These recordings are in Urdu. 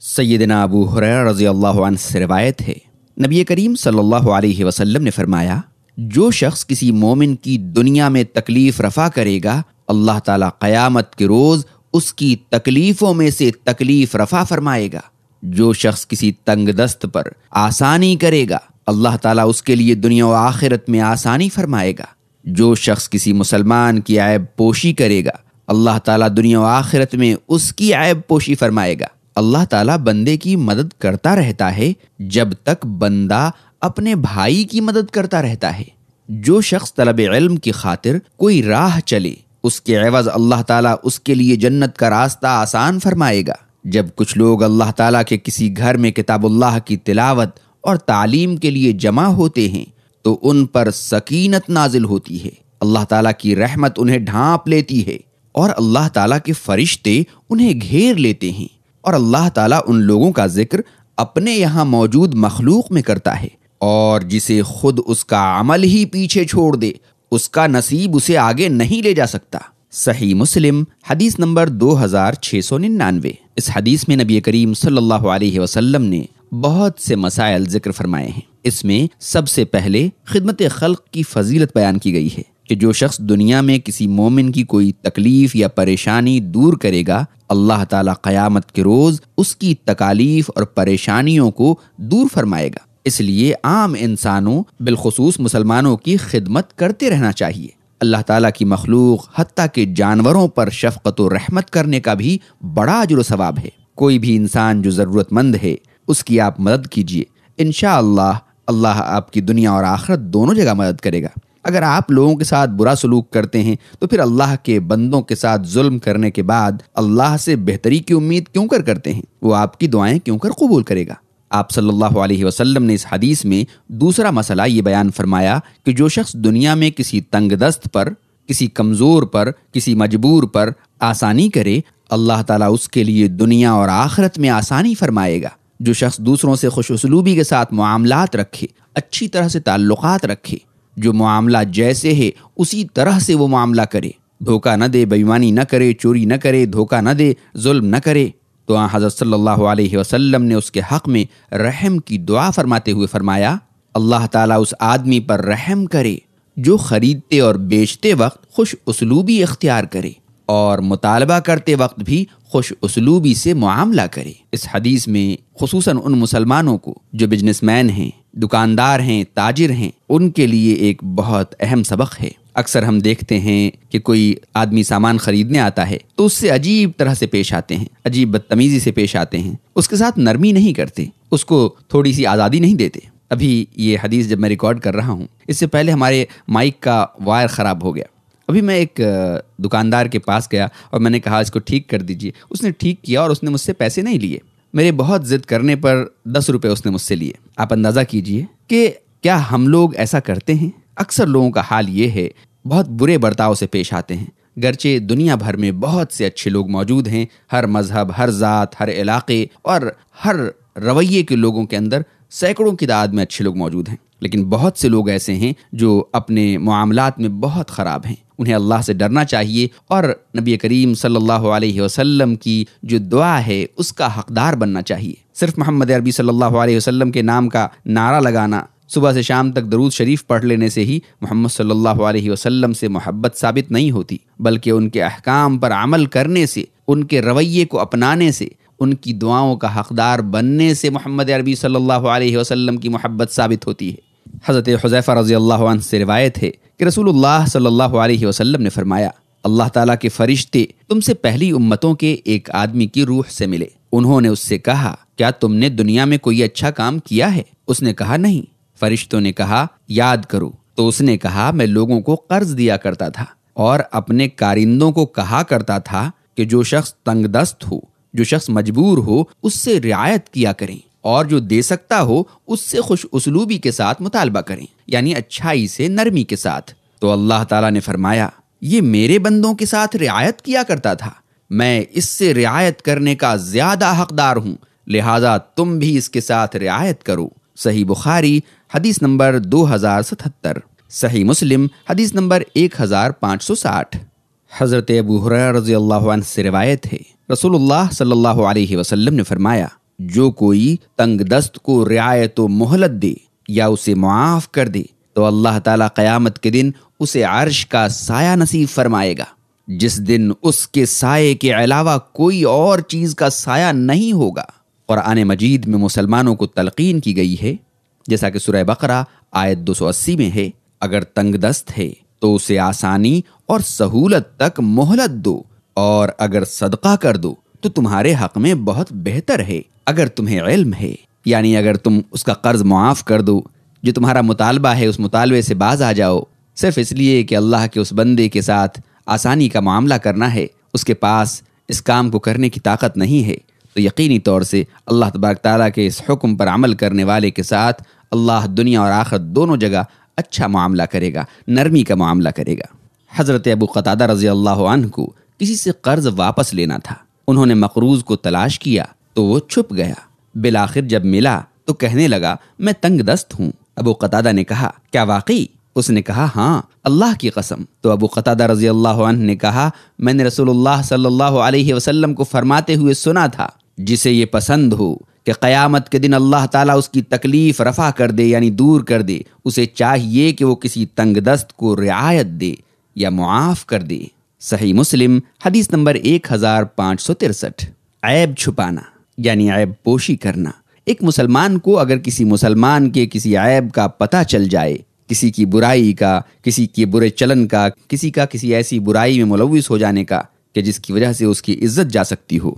سیدنا ابو حریر رضی اللہ عنہ سے روایت ہے۔ نبی کریم صلی اللہ علیہ وسلم نے فرمایا، جو شخص کسی مومن کی دنیا میں تکلیف رفع کرے گا، اللہ تعالیٰ قیامت کے روز اس کی تکلیفوں میں سے تکلیف رفع فرمائے گا۔ جو شخص کسی تنگ دست پر آسانی کرے گا، اللہ تعالیٰ اس کے لیے دنیا و آخرت میں آسانی فرمائے گا۔ جو شخص کسی مسلمان کی عیب پوشی کرے گا، اللہ تعالیٰ دنیا و آخرت میں اس کی عیب پوشی فرمائے گا۔ اللہ تعالیٰ بندے کی مدد کرتا رہتا ہے، جب تک بندہ اپنے بھائی کی مدد کرتا رہتا ہے۔ جو شخص طلب علم کی خاطر کوئی راہ چلے، اس کے عوض اللہ تعالیٰ اس کے لیے جنت کا راستہ آسان فرمائے گا۔ جب کچھ لوگ اللہ تعالیٰ کے کسی گھر میں کتاب اللہ کی تلاوت اور تعلیم کے لیے جمع ہوتے ہیں، تو ان پر سکینت نازل ہوتی ہے۔ اللہ تعالیٰ کی رحمت انہیں ڈھانپ لیتی ہے اور اللہ تعالیٰ کے فرشتے انہیں گھیر لیتے ہیں۔ اور اللہ تعالیٰ ان لوگوں کا ذکر اپنے یہاں موجود مخلوق میں کرتا ہے اور جسے خود اس کا عمل ہی پیچھے چھوڑ دے، اس کا نصیب اسے آگے نہیں لے جا سکتا۔ صحیح مسلم، حدیث نمبر دو ہزار چھ سو ننانوے۔ اس حدیث میں نبی کریم صلی اللہ علیہ وسلم نے بہت سے مسائل ذکر فرمائے ہیں۔ اس میں سب سے پہلے خدمت خلق کی فضیلت بیان کی گئی ہے۔ کہ جو شخص دنیا میں کسی مومن کی کوئی تکلیف یا پریشانی دور کرے گا، اللہ تعالیٰ قیامت کے روز اس کی تکالیف اور پریشانیوں کو دور فرمائے گا۔ اس لیے عام انسانوں، بالخصوص مسلمانوں کی خدمت کرتے رہنا چاہیے۔ اللہ تعالیٰ کی مخلوق حتیٰ کہ جانوروں پر شفقت و رحمت کرنے کا بھی بڑا عجر و ثواب ہے۔ کوئی بھی انسان جو ضرورت مند ہے، اس کی آپ مدد کیجیے انشاءاللہ اللہ اللہ آپ کی دنیا اور آخرت دونوں جگہ مدد کرے گا۔ اگر آپ لوگوں کے ساتھ برا سلوک کرتے ہیں، تو پھر اللہ کے بندوں کے ساتھ ظلم کرنے کے بعد اللہ سے بہتری کی امید کیوں کر کرتے ہیں؟ وہ آپ کی دعائیں کیوں کر قبول کرے گا؟ آپ صلی اللہ علیہ وسلم نے اس حدیث میں دوسرا مسئلہ یہ بیان فرمایا کہ جو شخص دنیا میں کسی تنگ دست پر، کسی کمزور پر، کسی مجبور پر آسانی کرے، اللہ تعالیٰ اس کے لیے دنیا اور آخرت میں آسانی فرمائے گا۔ جو شخص دوسروں سے خوش اسلوبی کے ساتھ معاملات رکھے، اچھی طرح سے تعلقات رکھے جو معاملہ جیسے ہے، اسی طرح سے وہ معاملہ کرے۔ دھوکہ نہ دے بےمانی نہ کرے، چوری نہ کرے، دھوکہ نہ دے، ظلم نہ کرے۔ تو آن حضرت صلی اللہ علیہ وسلم نے اس کے حق میں رحم کی دعا فرماتے ہوئے فرمایا، اللہ تعالیٰ اس آدمی پر رحم کرے جو خریدتے اور بیچتے وقت خوش اسلوبی اختیار کرے۔ اور مطالبہ کرتے وقت بھی خوش اسلوبی سے معاملہ کرے۔ اس حدیث میں خصوصاً ان مسلمانوں کو جو بزنس مین ہیں، دکاندار ہیں، تاجر ہیں، ان کے لیے ایک بہت اہم سبق ہے۔ اکثر ہم دیکھتے ہیں کہ کوئی آدمی سامان خریدنے آتا ہے تو اس سے عجیب طرح سے پیش آتے ہیں، عجیب بدتمیزی سے پیش آتے ہیں۔ اس کے ساتھ نرمی نہیں کرتے، اس کو تھوڑی سی آزادی نہیں دیتے۔ ابھی یہ حدیث جب میں ریکارڈ کر رہا ہوں، اس سے پہلے ہمارے مائک کا وائر خراب ہو گیا۔ ابھی میں ایک دکاندار کے پاس گیا اور میں نے کہا اس کو ٹھیک کر دیجیے۔ اس نے ٹھیک کیا اور اس نے مجھ سے پیسے نہیں لیے۔ میرے بہت ضد کرنے پر دس روپے اس نے مجھ سے لیے۔ آپ اندازہ کیجیے کہ کیا ہم لوگ ایسا کرتے ہیں؟ اکثر لوگوں کا حال یہ ہے، بہت برے برتاؤ سے پیش آتے ہیں۔ گرچہ دنیا بھر میں بہت سے اچھے لوگ موجود ہیں، ہر مذہب، ہر ذات، ہر علاقے اور ہر رویے کے لوگوں کے اندر سینکڑوں کی تعداد میں اچھے لوگ موجود ہیں۔ لیکن بہت سے لوگ ایسے ہیں جو اپنے معاملات میں بہت خراب ہیں۔ انہیں اللہ سے ڈرنا چاہیے اور نبی کریم صلی اللہ علیہ وسلم کی جو دعا ہے، اس کا حقدار بننا چاہیے۔ صرف محمد عربی صلی اللہ علیہ وسلم کے نام کا نعرہ لگانا، صبح سے شام تک درود شریف پڑھ لینے سے ہی محمد صلی اللہ علیہ وسلم سے محبت ثابت نہیں ہوتی، بلکہ ان کے احکام پر عمل کرنے سے، ان کے رویے کو اپنانے سے، ان کی دعاؤں کا حقدار بننے سے محمد عربی صلی اللہ علیہ وسلم کی محبت ثابت ہوتی ہے۔ حضرت حضیفہ رضی اللہ عنہ سے روایت ہے کہ رسول اللہ صلی اللہ علیہ وسلم نے فرمایا، اللہ تعالیٰ کے فرشتے تم سے پہلی امتوں کے ایک آدمی کی روح سے ملے۔ انہوں نے اس سے کہا، کیا تم نے دنیا میں کوئی اچھا کام کیا ہے؟ اس نے کہا، نہیں۔ فرشتوں نے کہا، یاد کرو۔ تو اس نے کہا، میں لوگوں کو قرض دیا کرتا تھا اور اپنے کارندوں کو کہا کرتا تھا کہ جو شخص تنگ دست ہو، جو شخص مجبور ہو، اس سے رعایت کیا کریں۔ اور جو دے سکتا ہو، اس سے خوش اسلوبی کے ساتھ مطالبہ کریں یعنی اچھائی سے نرمی کے ساتھ۔ تو اللہ تعالیٰ نے فرمایا، یہ میرے بندوں کے ساتھ رعایت کیا کرتا تھا۔ میں اس سے رعایت کرنے کا زیادہ حقدار ہوں، لہذا تم بھی اس کے ساتھ رعایت کرو۔ صحیح بخاری، حدیث نمبر دو ہزار ستہتر۔ صحیح مسلم، حدیث نمبر ایک ہزار پانچ سو ساٹھ۔ حضرت ابو رضی اللہ عنہ سے روایت ہے، رسول اللہ صلی اللہ علیہ وسلم نے فرمایا جو کوئی تنگ دست کو رعایت و مہلت دے یا اسے معاف کر دے تو اللہ تعالیٰ قیامت کے دن اسے عرش کا سایہ نصیب فرمائے گا۔ جس دن اس کے سائے کے علاوہ کوئی اور چیز کا سایہ نہیں ہوگا۔ قرآن مجید میں مسلمانوں کو تلقین کی گئی ہے۔ جیسا کہ سورہ بقرہ آیت دو سو اسی میں ہے۔ اگر تنگ دست ہے تو اسے آسانی اور سہولت تک مہلت دو اور اگر صدقہ کر دو تو تمہارے حق میں بہت بہتر ہے۔ اگر تمہیں علم ہے یعنی اگر تم اس کا قرض معاف کر دو، جو تمہارا مطالبہ ہے، اس مطالبے سے باز آ جاؤ۔ صرف اس لیے کہ اللہ کے اس بندے کے ساتھ آسانی کا معاملہ کرنا ہے۔ اس کے پاس اس کام کو کرنے کی طاقت نہیں ہے۔ تو یقینی طور سے اللہ تبارک تعالیٰ کے اس حکم پر عمل کرنے والے کے ساتھ اللہ دنیا اور آخر دونوں جگہ اچھا معاملہ کرے گا، نرمی کا معاملہ کرے گا۔ حضرت ابو قطادہ رضی اللہ عنہ کو کسی سے قرض واپس لینا تھا۔ انہوں نے مقروض کو تلاش کیا۔ تو وہ چھپ گیا۔ بالآخر جب ملا تو کہنے لگا، میں تنگ دست ہوں۔ ابو قطادہ نے کہا، کیا واقعی؟ اس نے کہا ہاں اللہ کی قسم۔ تو ابو قطادہ رضی اللہ عنہ نے کہا، میں نے رسول اللہ صلی اللہ علیہ وسلم کو فرماتے ہوئے سنا تھا، جسے یہ پسند ہو کہ قیامت کے دن اللہ تعالیٰ اس کی تکلیف رفع کر دے یعنی دور کر دے، اسے چاہیے کہ وہ کسی تنگ دست کو رعایت دے یا معاف کر دے۔ صحیح مسلم، حدیث نمبر ایک ہزار پانچ سو ترسٹھ۔ عیب چھپانا۔ یعنی عیب پوشی کرنا۔ ایک مسلمان کو اگر کسی مسلمان کے کسی عیب کا پتہ چل جائے، کسی کی برائی کا، کسی کے برے چلن کا، کسی کا کسی ایسی برائی میں ملوث ہو جانے کا، کہ جس کی وجہ سے اس کی عزت جا سکتی ہو۔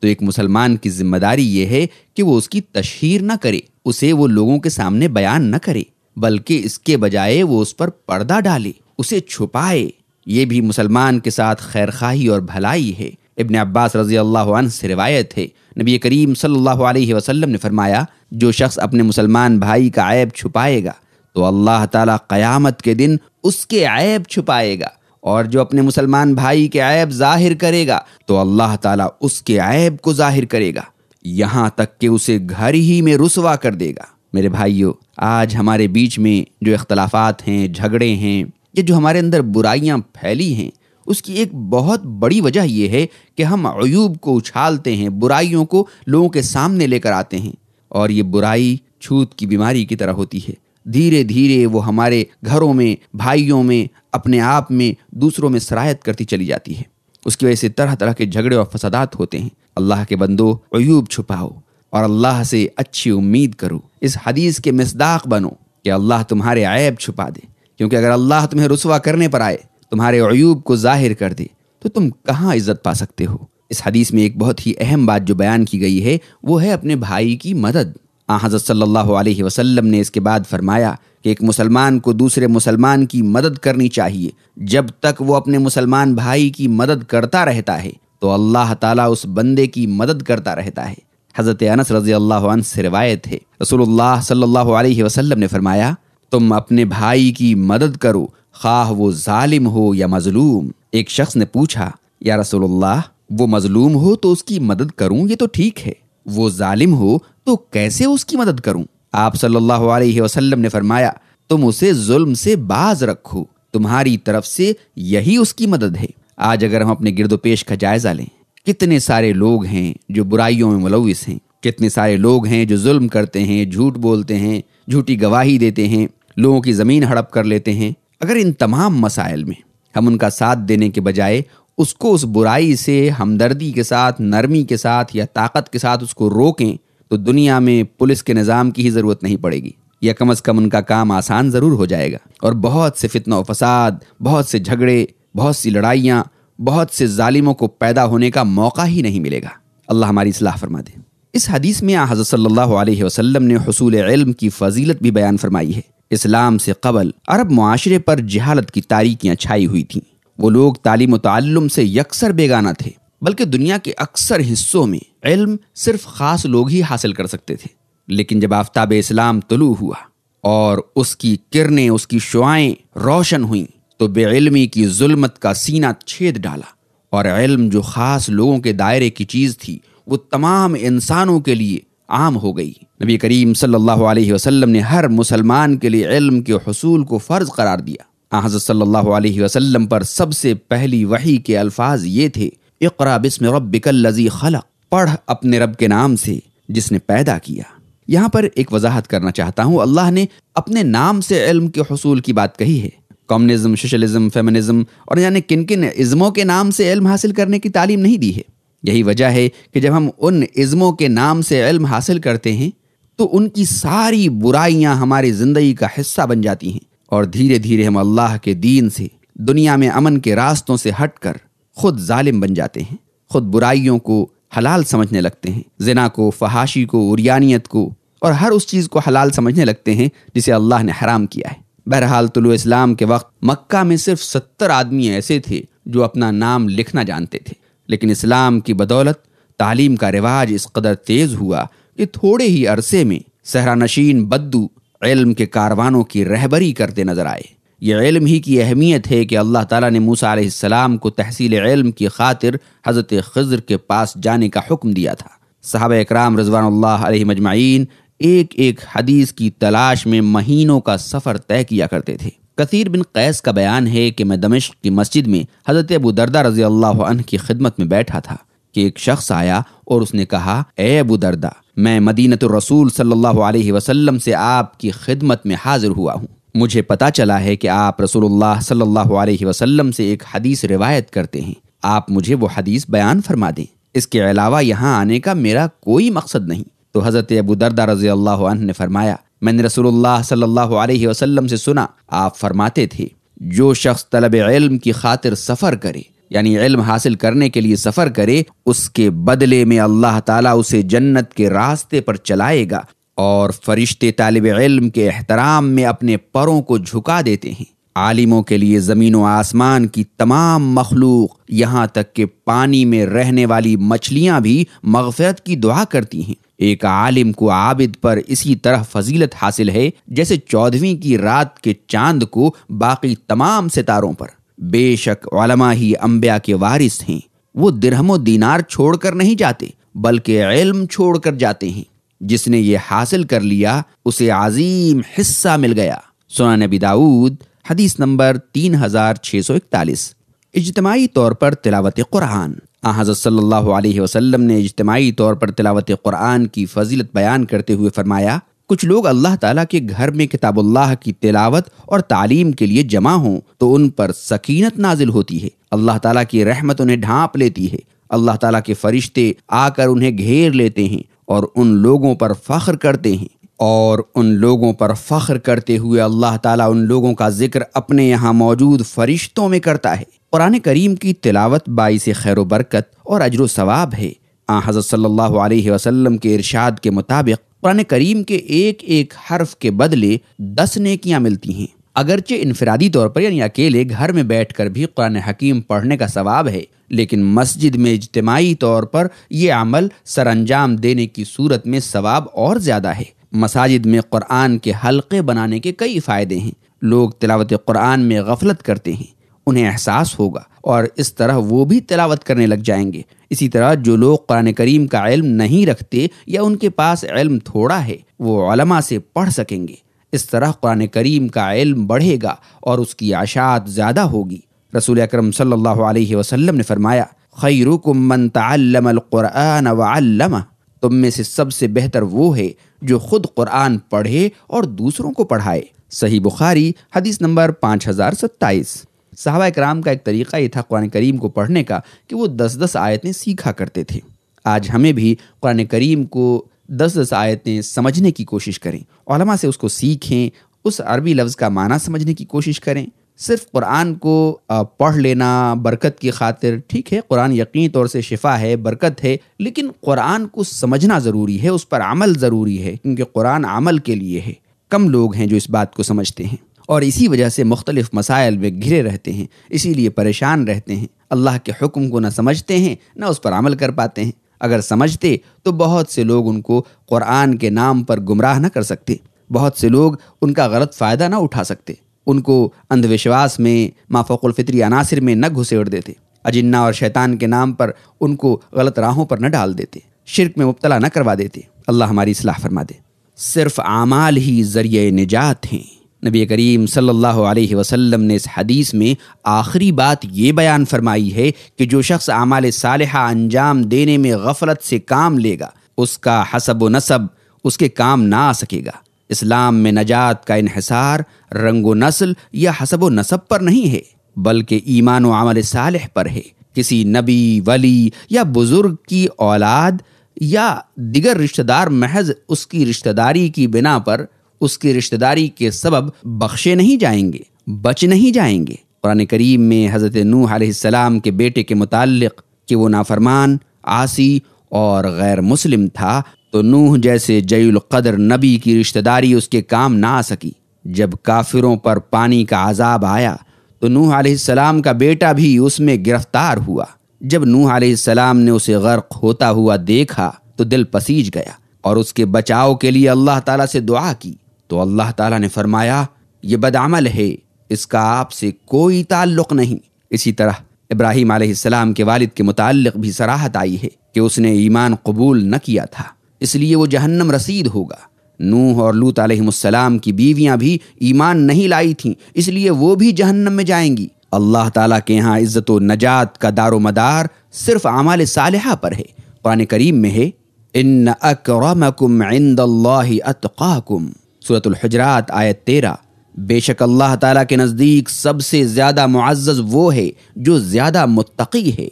تو ایک مسلمان کی ذمہ داری یہ ہے کہ وہ اس کی تشہیر نہ کرے، اسے وہ لوگوں کے سامنے بیان نہ کرے، بلکہ اس کے بجائے وہ اس پر پردہ ڈالے، اسے چھپائے۔ یہ بھی مسلمان کے ساتھ خیر خواہی اور بھلائی ہے۔ ابن عباس رضی اللہ عنہ سے روایت ہے نبی کریم صلی اللہ علیہ وسلم نے فرمایا، جو شخص اپنے مسلمان بھائی کا عیب چھپائے گا، تو اللہ تعالیٰ قیامت کے دن اس کے عیب چھپائے گا، اور جو اپنے مسلمان بھائی کے عیب ظاہر کرے گا، تو اللہ تعالیٰ اس کے عیب کو ظاہر کرے گا، یہاں تک کہ اسے گھر ہی میں رسوا کر دے گا۔ میرے بھائیوں آج ہمارے بیچ میں جو اختلافات ہیں، جھگڑے ہیں، یا جو ہمارے اندر برائیاں پھیلی ہیں اس کی ایک بہت بڑی وجہ یہ ہے کہ ہم عیوب کو اچھالتے ہیں، برائیوں کو لوگوں کے سامنے لے کر آتے ہیں۔ اور یہ برائی چھوت کی بیماری کی طرح ہوتی ہے۔ دھیرے دھیرے وہ ہمارے گھروں میں، بھائیوں میں، اپنے آپ میں دوسروں میں سرایت کرتی چلی جاتی ہے۔ اس کی وجہ سے طرح طرح کے جھگڑے اور فسادات ہوتے ہیں۔ اللہ کے بندو، عیوب چھپاؤ اور اللہ سے اچھی امید کرو۔ اس حدیث کے مصداق بنو کہ اللہ تمہارے عیب چھپا دے۔ کیونکہ اگر اللہ تمہیں رسوا کرنے پر آئے تمہارے عیوب کو ظاہر کر دے تو تم کہاں عزت پا سکتے ہو؟ اس حدیث میں ایک بہت ہی اہم بات جو بیان کی گئی ہے، وہ ہے اپنے بھائی کی مدد۔ آ حضرت صلی اللہ علیہ وسلم نے اس کے بعد فرمایا کہ ایک مسلمان کو دوسرے مسلمان کی مدد کرنی چاہیے۔ جب تک وہ اپنے مسلمان بھائی کی مدد کرتا رہتا ہے، تو اللہ تعالیٰ اس بندے کی مدد کرتا رہتا ہے۔ حضرت انس رضی اللہ عنہ سے روایت ہے۔ رسول اللہ صلی اللہ علیہ وسلم نے فرمایا، تم اپنے بھائی کی مدد کرو خواہ وہ ظالم ہو یا مظلوم، ایک شخص نے پوچھا، یا رسول اللہ، وہ مظلوم ہو تو اس کی مدد کروں؟ یہ تو ٹھیک ہے۔ وہ ظالم ہو تو کیسے اس کی مدد کروں؟ آپ صلی اللہ علیہ وسلم نے فرمایا، تم اسے ظلم سے باز رکھو، تمہاری طرف سے یہی اس کی مدد ہے۔ آج اگر ہم اپنے گرد و پیش کا جائزہ لیں، کتنے سارے لوگ ہیں جو برائیوں میں ملوث ہیں، کتنے سارے لوگ ہیں جو ظلم کرتے ہیں، جھوٹ بولتے ہیں، جھوٹی گواہی دیتے ہیں، لوگوں کی زمین ہڑپ کر لیتے ہیں۔ اگر ان تمام مسائل میں ہم ان کا ساتھ دینے کے بجائے اس کو اس برائی سے، ہمدردی کے ساتھ، نرمی کے ساتھ یا طاقت کے ساتھ اس کو روکیں، تو دنیا میں پولیس کے نظام کی ہی ضرورت نہیں پڑے گی۔ یا کم از کم ان کا کام آسان ضرور ہو جائے گا۔ اور بہت سے فتنہ و فساد، بہت سے جھگڑے، بہت سی لڑائیاں، بہت سے ظالموں کو پیدا ہونے کا موقع ہی نہیں ملے گا۔ اللہ ہماری اصلاح فرما دے۔ اس حدیث میں حضرت صلی اللہ علیہ وسلم نے حصول علم کی فضیلت بھی بیان فرمائی ہے۔ اسلام سے قبل عرب معاشرے پر جہالت کی تاریکیاں چھائی ہوئی تھیں۔ وہ لوگ تعلیم و تعلم سے یکسر بیگانہ تھے، بلکہ دنیا کے اکثر حصوں میں علم صرف خاص لوگ ہی حاصل کر سکتے تھے۔ لیکن جب آفتاب اسلام طلوع ہوا اور اس کی کرنیں، اس کی شعائیں روشن ہوئیں، تو بے علمی کی ظلمت کا سینہ چھید ڈالا اور علم جو خاص لوگوں کے دائرے کی چیز تھی، وہ تمام انسانوں کے لیے عام ہو گئی۔ نبی کریم صلی اللہ علیہ وسلم نے ہر مسلمان کے لیے علم کے حصول کو فرض قرار دیا۔ حضرت صلی اللہ علیہ وسلم پر سب سے پہلی وحی کے الفاظ یہ تھے اقرا بسم ربک الذی خلق۔ پڑھ اپنے رب کے نام سے جس نے پیدا کیا۔ یہاں پر ایک وضاحت کرنا چاہتا ہوں، اللہ نے اپنے نام سے علم کے حصول کی بات کہی ہے۔ کمیونزم، سوشلزم، فیمنزم اور یعنی کن کن عزموں کے نام سے علم حاصل کرنے کی تعلیم نہیں دی ہے۔ یہی وجہ ہے کہ جب ہم ان عزموں کے نام سے علم حاصل کرتے ہیں، تو ان کی ساری برائیاں ہماری زندگی کا حصہ بن جاتی ہیں۔ اور دھیرے دھیرے ہم اللہ کے دین سے، دنیا میں امن کے راستوں سے ہٹ کر خود ظالم بن جاتے ہیں۔ خود برائیوں کو حلال سمجھنے لگتے ہیں۔ زنا کو، فحاشی کو اریانیت کو اور ہر اس چیز کو حلال سمجھنے لگتے ہیں جسے اللہ نے حرام کیا ہے۔ بہرحال طلوع اسلام کے وقت مکہ میں صرف ستر آدمی ایسے تھے جو اپنا نام لکھنا جانتے تھے۔ لیکن اسلام کی بدولت، تعلیم کا رواج اس قدر تیز ہوا کہ تھوڑے ہی عرصے میں صحرا نشین بدو علم کے کاروانوں کی رہبری کرتے نظر آئے۔ یہ علم ہی کی اہمیت ہے کہ اللہ تعالیٰ نے موسیٰ علیہ السلام کو تحصیل علم کی خاطر حضرت خضر کے پاس جانے کا حکم دیا تھا۔ صحابہ اکرام رضوان اللہ علیہ مجمعین ایک ایک حدیث کی تلاش میں مہینوں کا سفر طے کیا کرتے تھے۔ کثیر بن قیس کا بیان ہے کہ میں دمشق کی مسجد میں حضرت ابو دردہ رضی اللہ عنہ کی خدمت میں بیٹھا تھا کہ ایک شخص آیا اور اس نے کہا، اے ابو دردہ، میں مدینت الرسول صلی اللہ علیہ وسلم سے آپ کی خدمت میں حاضر ہوا ہوں۔ مجھے پتا چلا ہے کہ آپ رسول اللہ صلی اللہ علیہ وسلم سے ایک حدیث روایت کرتے ہیں۔ آپ مجھے وہ حدیث بیان فرما دیں۔ اس کے علاوہ یہاں آنے کا میرا کوئی مقصد نہیں۔ تو حضرت ابو دردہ رضی اللہ عنہ نے فرمایا میں نے رسول اللہ صلی اللہ علیہ وسلم سے سنا، آپ فرماتے تھے، جو شخص طلب علم کی خاطر سفر کرے یعنی علم حاصل کرنے کے لیے سفر کرے، اس کے بدلے میں اللہ تعالیٰ اسے جنت کے راستے پر چلائے گا اور فرشتے طالب علم کے احترام میں اپنے پروں کو جھکا دیتے ہیں۔ عالموں کے لیے زمین و آسمان کی تمام مخلوق یہاں تک کہ پانی میں رہنے والی مچھلیاں بھی مغفرت کی دعا کرتی ہیں۔ ایک عالم کو عابد پر اسی طرح فضیلت حاصل ہے جیسے چودھویں کی رات کے چاند کو باقی تمام ستاروں پر۔ بے شک علماء ہی انبیاء کے وارث ہیں۔ وہ درہم و دینار چھوڑ کر نہیں جاتے، بلکہ علم چھوڑ کر جاتے ہیں۔ جس نے یہ حاصل کر لیا، اسے عظیم حصہ مل گیا۔ سنا نبی داود حدیث نمبر تین ہزار چھ سو اکتالیس۔ اجتماعی طور پر تلاوت قرآن۔ حضرت صلی اللہ علیہ وسلم نے اجتماعی طور پر تلاوت قرآن کی فضیلت بیان کرتے ہوئے فرمایا، کچھ لوگ اللہ تعالیٰ کے گھر میں کتاب اللہ کی تلاوت اور تعلیم کے لیے جمع ہوں تو ان پر سکینت نازل ہوتی ہے۔ اللہ تعالیٰ کی رحمت انہیں ڈھانپ لیتی ہے۔ اللہ تعالیٰ کے فرشتے آ کر انہیں گھیر لیتے ہیں اور ان لوگوں پر فخر کرتے ہیں۔ اور ان لوگوں پر فخر کرتے ہوئے اللہ تعالیٰ ان لوگوں کا ذکر اپنے یہاں موجود فرشتوں میں کرتا ہے۔ قرآن کریم کی تلاوت باعث خیر و برکت اور اجر و ثواب ہے۔ آ حضرت صلی اللہ علیہ وسلم کے ارشاد کے مطابق قرآن کریم کے ایک ایک حرف کے بدلے دس نیکیاں ملتی ہیں۔ اگرچہ انفرادی طور پر یعنی اکیلے گھر میں بیٹھ کر بھی قرآن حکیم پڑھنے کا ثواب ہے، لیکن مسجد میں اجتماعی طور پر یہ عمل سر انجام دینے کی صورت میں ثواب اور زیادہ ہے۔ مساجد میں قرآن کے حلقے بنانے کے کئی فائدے ہیں۔ لوگ تلاوت قرآن میں غفلت کرتے ہیں۔ انہیں احساس ہوگا اور اس طرح وہ بھی تلاوت کرنے لگ جائیں گے۔ اسی طرح جو لوگ قرآن کریم کا علم نہیں رکھتے یا ان کے پاس علم تھوڑا ہے، وہ علماء سے پڑھ سکیں گے۔ اس طرح قرآن کریم کا علم بڑھے گا اور اس کی اشاعت زیادہ ہوگی۔ رسول اکرم صلی اللہ علیہ وسلم نے فرمایا، خیرکم من تعلم القرآن وعلمہ تم میں سے سب سے بہتر وہ ہے جو خود قرآن پڑھے اور دوسروں کو پڑھائے۔ صحیح بخاری، حدیث نمبر پانچ ہزار ستائیس۔ صحابہ اکرام کا ایک طریقہ یہ تھا قرآن کریم کو پڑھنے کا کہ وہ دس دس آیتیں سیکھا کرتے تھے۔ آج ہمیں بھی قرآن کریم کو دس دس آیتیں سمجھنے کی کوشش کریں۔ علماء سے اس کو سیکھیں، اس عربی لفظ کا معنی سمجھنے کی کوشش کریں۔ صرف قرآن کو پڑھ لینا برکت کی خاطر ٹھیک ہے، قرآن یقین طور سے شفا ہے، برکت ہے، لیکن قرآن کو سمجھنا ضروری ہے، اس پر عمل ضروری ہے، کیونکہ قرآن عمل کے لیے ہے۔ کم لوگ ہیں جو اس بات کو سمجھتے ہیں۔ اور اسی وجہ سے مختلف مسائل میں گھرے رہتے ہیں، اسی لیے پریشان رہتے ہیں۔ اللہ کے حکم کو نہ سمجھتے ہیں، نہ اس پر عمل کر پاتے ہیں۔ اگر سمجھتے تو بہت سے لوگ ان کو قرآن کے نام پر گمراہ نہ کر سکتے۔ بہت سے لوگ ان کا غلط فائدہ نہ اٹھا سکتے۔ ان کو اندھ وشواس میں، مافوق الفطری عناصر میں نہ گھسے اڑ دیتے۔ اجنا اور شیطان کے نام پر ان کو غلط راہوں پر نہ ڈال دیتے۔ شرک میں مبتلا نہ کروا دیتے۔ اللہ ہماری اصلاح فرما دے۔ صرف اعمال ہی ذریعہ نجات ہیں۔ نبی کریم صلی اللہ علیہ وسلم نے اس حدیث میں آخری بات یہ بیان فرمائی ہے کہ جو شخص اعمال صالحہ انجام دینے میں غفلت سے کام لے گا، اس کا حسب و نصب اس کے کام نہ آ سکے گا۔ اسلام میں نجات کا انحصار رنگ و نسل یا حسب و نصب پر نہیں ہے، بلکہ ایمان و عمل صالح پر ہے۔ کسی نبی، ولی یا بزرگ کی اولاد یا دیگر رشتہ دار محض اس کی رشتہ داری کی بنا پر اس کی رشتہ داری کے سبب بخشے نہیں جائیں گے، بچ نہیں جائیں گے۔ قرآن کریم میں حضرت نوح علیہ السلام کے بیٹے کے متعلق کہ وہ نافرمان آسی اور غیر مسلم تھا، تو نوح جیسے جی القدر نبی کی رشتہ داری اس کے کام نہ آ سکی۔ جب کافروں پر پانی کا عذاب آیا، تو نوح علیہ السلام کا بیٹا بھی اس میں گرفتار ہوا۔ جب نوح علیہ السلام نے اسے غرق ہوتا ہوا دیکھا، تو دل پسیج گیا اور اس کے بچاؤ کے لیے اللہ تعالیٰ سے دعا کی۔ تو اللہ تعالیٰ نے فرمایا، یہ بدعمل ہے، اس کا آپ سے کوئی تعلق نہیں۔ اسی طرح ابراہیم علیہ السلام کے والد کے متعلق بھی سراحت آئی ہے کہ اس نے ایمان قبول نہ کیا تھا۔ اس لیے وہ جہنم رسید ہوگا۔ نوح اور لوت علیہ السلام کی بیویاں بھی ایمان نہیں لائی تھیں، اس لیے وہ بھی جہنم میں جائیں گی۔ اللہ تعالیٰ کے یہاں عزت و نجات کا دار و مدار صرف اعمال صالحہ پر ہے۔ قرآن کریم میں ہے، ان اکرمکم عند اللہ اتقاکم صورت الحجرات، آیت تیرہ۔ بے شک اللہ تعالیٰ کے نزدیک سب سے زیادہ معزز وہ ہے جو زیادہ متقی ہے۔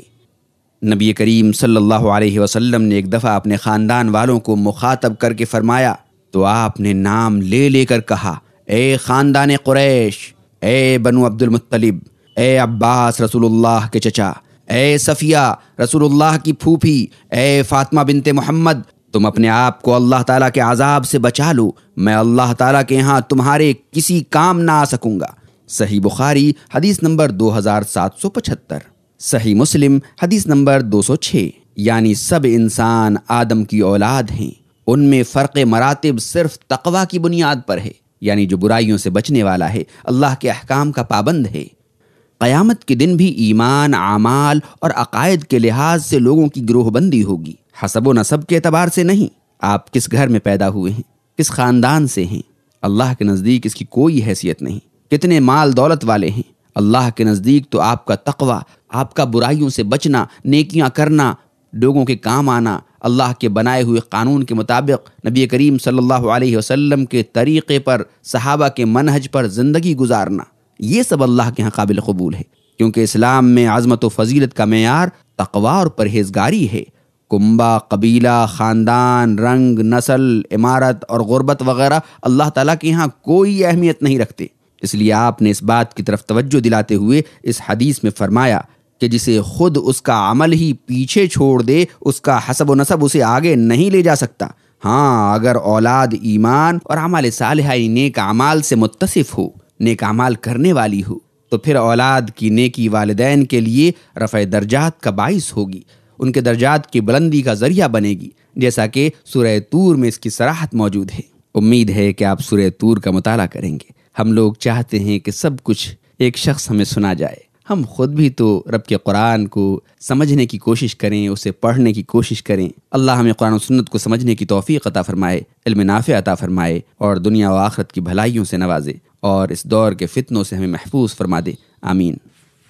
نبی کریم صلی اللہ علیہ وسلم نے ایک دفعہ اپنے خاندان والوں کو مخاطب کر کے فرمایا، تو آپ نے نام لے لے کر کہا، اے خاندان قریش، اے بنو عبد المطلب اے عباس رسول اللہ کے چچا، اے صفیہ رسول اللہ کی پھوپھی، اے فاطمہ بنت محمد تم اپنے آپ کو اللہ تعالیٰ کے عذاب سے بچا لو، میں اللہ تعالیٰ کے یہاں تمہارے کسی کام نہ آ سکوں گا۔ صحیح بخاری، حدیث نمبر دو ہزار سات سو پچہتر صحیح مسلم، حدیث نمبر دو سو چھ۔ یعنی سب انسان آدم کی اولاد ہیں۔ ان میں فرق مراتب صرف تقوا کی بنیاد پر ہے یعنی جو برائیوں سے بچنے والا ہے، اللہ کے احکام کا پابند ہے۔ قیامت کے دن بھی ایمان، اعمال اور عقائد کے لحاظ سے لوگوں کی گروہ بندی ہوگی۔ حسب و نصب کے اعتبار سے نہیں۔ آپ کس گھر میں پیدا ہوئے ہیں، کس خاندان سے ہیں؟ اللہ کے نزدیک اس کی کوئی حیثیت نہیں۔ کتنے مال دولت والے ہیں۔ اللہ کے نزدیک تو آپ کا تقوی، آپ کا برائیوں سے بچنا، نیکیاں کرنا، لوگوں کے کام آنا، اللہ کے بنائے ہوئے قانون کے مطابق نبی کریم صلی اللہ علیہ وسلم کے طریقے پر، صحابہ کے منہج پر زندگی گزارنا۔ یہ سب اللہ کے یہاں قابل قبول ہے۔ کیونکہ اسلام میں عظمت و فضیلت کا معیار تقوا اور پرہیزگاری ہے۔ کنبا قبیلہ، خاندان، رنگ، نسل، عمارت اور غربت وغیرہ اللہ تعالیٰ کے یہاں کوئی اہمیت نہیں رکھتے۔ اس لیے آپ نے اس بات کی طرف توجہ دلاتے ہوئے اس حدیث میں فرمایا کہ جسے خود اس کا عمل ہی پیچھے چھوڑ دے، اس کا حسب و نصب اسے آگے نہیں لے جا سکتا۔ ہاں اگر اولاد ایمان اور عمل صالحہ یعنی نیک اعمال سے متصف ہو، نیک اعمال کرنے والی ہو، تو پھر اولاد کی نیکی والدین کے لیے رفع درجات کا باعث ہوگی۔ ان کے درجات کی بلندی کا ذریعہ بنے گی، جیسا کہ سورہ تور میں اس کی سراحت موجود ہے۔ امید ہے کہ آپ سورہ تور کا مطالعہ کریں گے۔ ہم لوگ چاہتے ہیں کہ سب کچھ ایک شخص ہمیں سنا جائے۔ ہم خود بھی تو رب کے قرآن کو سمجھنے کی کوشش کریں، اسے پڑھنے کی کوشش کریں۔ اللہ ہمیں قرآن و سنت کو سمجھنے کی توفیق عطا فرمائے، علم نافع عطا فرمائے، اور دنیا و آخرت کی بھلائیوں سے نوازے، اور اس دور کے فتنوں سے ہمیں محفوظ فرما دے۔ آمین۔